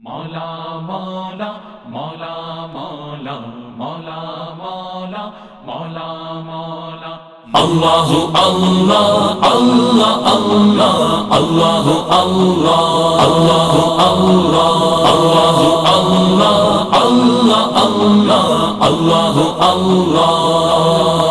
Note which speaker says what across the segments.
Speaker 1: مولا مولا مولا مولا مولا مولا مولا مولا اللہ اللہ اللہ اللہ اللہ اللہ اللہ اللہ اللہ اللہ اللہ اللہ اللہ
Speaker 2: مولا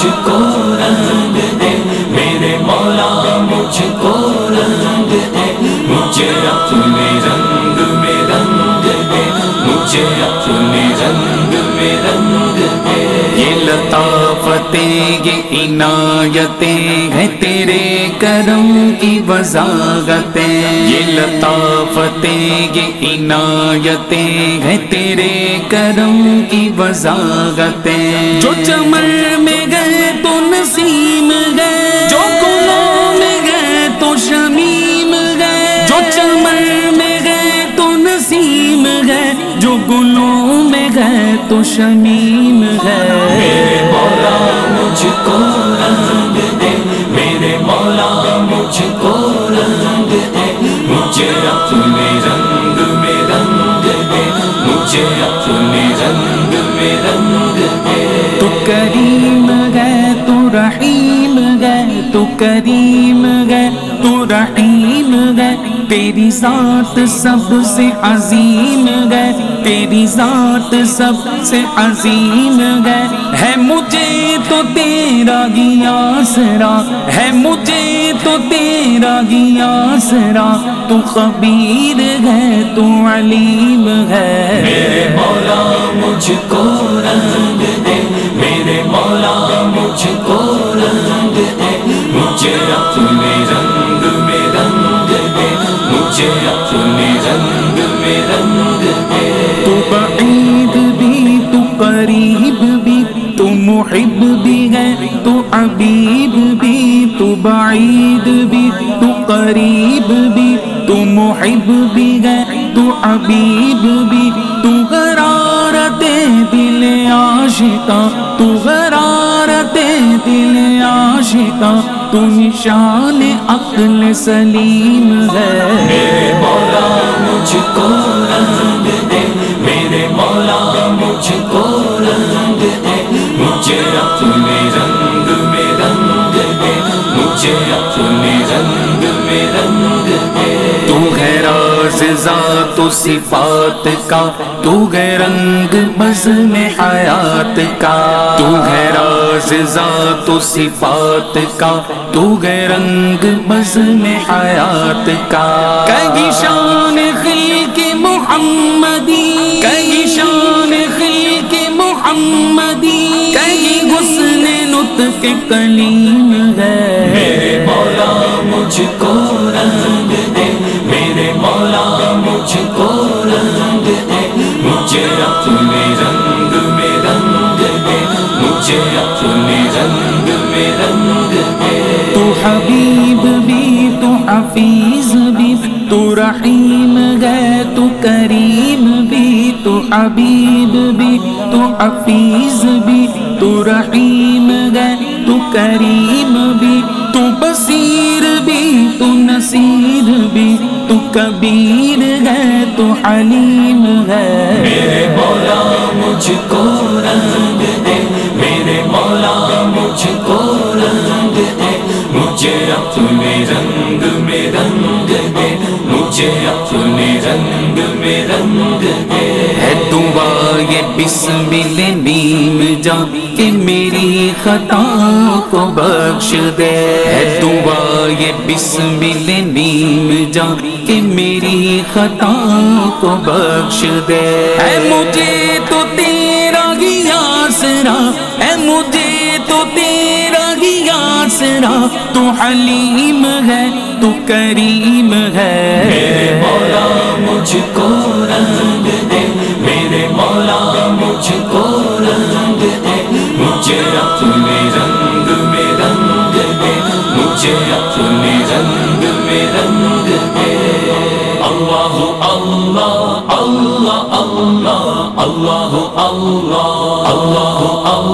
Speaker 1: مجھ کو رنگ دے، میرے مولا مجھ کو رنگ دے، مجھے اپنے رنگ میں رنگ دے، مجھے اپنے رنگ میں رنگ دے۔
Speaker 2: یہ لطافتیں یہ عنایتیں ہیں تیرے کرم کی۔ وضاحتیں یہ لطافتیں یہ عنایتیں ہیں تیرے کرم کی وضاحتیں جو چمن میں گئے تو نسیم گئے۔ جو گلوں میں گئے تو شمیم گئے۔ جو چمن میں گئے تو نسیم گئے۔ جو گلوں میں گئے تو شمیم گئے۔ تو کریم گئے تو رحیم گئے تو کریم گئے تو رحیم گئے تیری ذات سب سے عظیم گئے تیری ذات سب سے عظیم گئے ہے مجھے تو تیرا گیا سرا ہے مجھے تو تیرا گیا سرا تو خبیر ہے تو علیم ہے۔
Speaker 1: میرے مولا مجھ کو رنگ دے میرے مولا مجھ کو رنگ دے۔ مجھے اپنے رنگ میں رنگ دے مجھے اپنے رنگ میں رنگ دے۔
Speaker 2: تو بعید بھی تو قریب بھی تو محب بھی ہے تو عبیب بھی تو بعید بھی، تو قریب بھی، تو محب بھی ہے، تو عبیب بھی، تو غرارت دل عاشقہ، تو غرارت دل عاشقہ، تو نشان عقل سلیم ہے۔
Speaker 1: میرے مولا مجھ کو رنگ دے، میرے مولا مجھ کو
Speaker 2: راز ذات و صفات کا، تو ہے رنگ بزم حیات کا۔ تو ہے راز ذات و صفات کا، تو ہے رنگ بزم حیات کا۔ کئی شان خل کے محمدی کئی شان خل کے محمدی کئی حسن نطق کلیم ہے۔
Speaker 1: مجھ کو رنگ دے، مجھے اپنے رنگ میں رنگ دے، مجھے اپنے رنگ میں رنگ دے۔
Speaker 2: تو حبیب بھی، تو حفیظ بھی، تو رحیم گئے، تو کریم بھی، تو حبیب بھی، تو حفیظ بھی، تو رحیم گئے، تو کریم بھی۔ کبیر گئے تو علیم ہے۔
Speaker 1: میرے مولا مجھ کو رنگ دے۔ میرے مولا مجھ کو رنگ دے۔ مجھے اپنے رنگ مجھے اپنے رنگ میں رنگ دے
Speaker 2: ہے دعا یہ بسم نیم جا کہ میری خطا کو بخش دے۔ ہے دعا یہ بسم نیم جا کہ میری خطا کو بخش دے۔ ہے مجھے تو تیرا تو
Speaker 3: حلیم ہے تو کریم ہے میرے
Speaker 2: مولا مجھ کو رنگ دے میرے مولا مجھ کو رنگ دے مجھے اپنے رنگ میں رنگ دے مجھے اپنے رنگ میں رنگ دے اللہ اللہ اللہ اللہ اللہ اللہ اللہ